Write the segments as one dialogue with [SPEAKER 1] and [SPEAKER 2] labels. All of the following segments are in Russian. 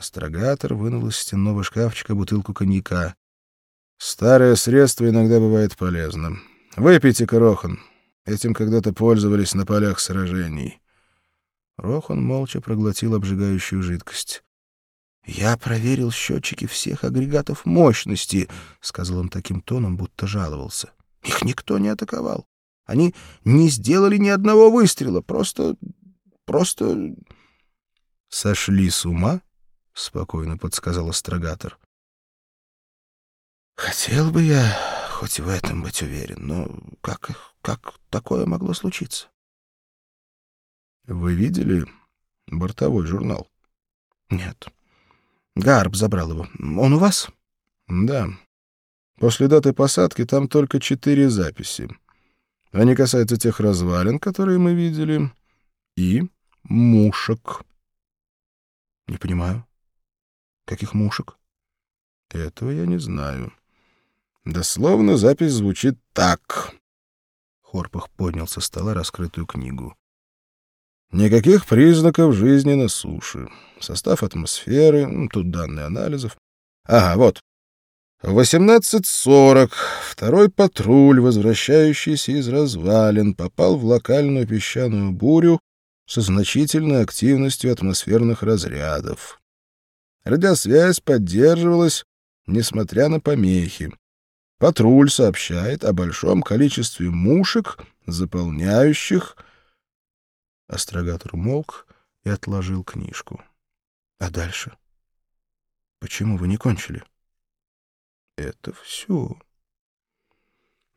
[SPEAKER 1] Астрогатор вынул из стенного шкафчика бутылку коньяка. «Старое средство иногда бывает полезным. Выпейте-ка, Рохан. Этим когда-то пользовались на полях сражений». Рохан молча проглотил обжигающую жидкость. «Я проверил счетчики всех агрегатов мощности», — сказал он таким тоном, будто жаловался. «Их никто не атаковал. Они не сделали ни одного выстрела. Просто... просто...» «Сошли с ума?» — спокойно подсказал астрогатор. «Хотел бы я хоть в этом быть уверен, но как, как такое могло случиться?» «Вы видели бортовой журнал?» «Нет». Гарб забрал его. Он у вас? Да. После даты посадки там только четыре записи. Они касаются тех развалин, которые мы видели, и мушек. Не понимаю. Каких мушек? Этого я не знаю. Дословно запись звучит так. Хорпах поднял со стола раскрытую книгу. Никаких признаков жизни на суше. Состав атмосферы, тут данные анализов. Ага, вот. В 18.40 второй патруль, возвращающийся из развалин, попал в локальную песчаную бурю со значительной активностью атмосферных разрядов. Радиосвязь поддерживалась, несмотря на помехи. Патруль сообщает о большом количестве мушек, заполняющих Астрогатор молк и отложил книжку. А дальше? Почему вы не кончили? Это все.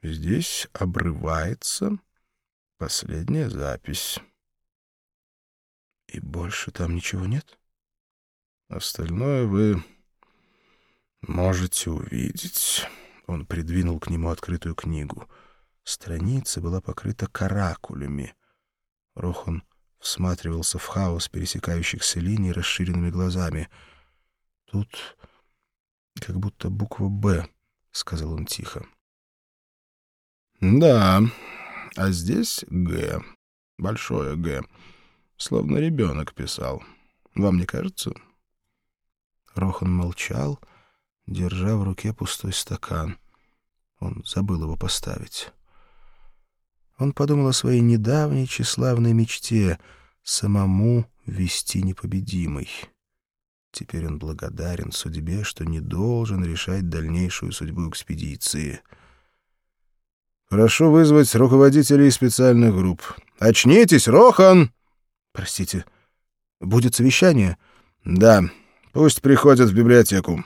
[SPEAKER 1] Здесь обрывается последняя запись. И больше там ничего нет? Остальное вы можете увидеть. Он придвинул к нему открытую книгу. Страница была покрыта каракулями — Рохан всматривался в хаос пересекающихся линий расширенными глазами. «Тут как будто буква «Б», — сказал он тихо. «Да, а здесь «Г», большое «Г», словно ребенок писал. Вам не кажется?» Рохан молчал, держа в руке пустой стакан. Он забыл его поставить. Он подумал о своей недавней тщеславной мечте — самому вести непобедимый. Теперь он благодарен судьбе, что не должен решать дальнейшую судьбу экспедиции. «Прошу вызвать руководителей специальных групп. Очнитесь, Рохан!» «Простите, будет совещание?» «Да, пусть приходят в библиотеку».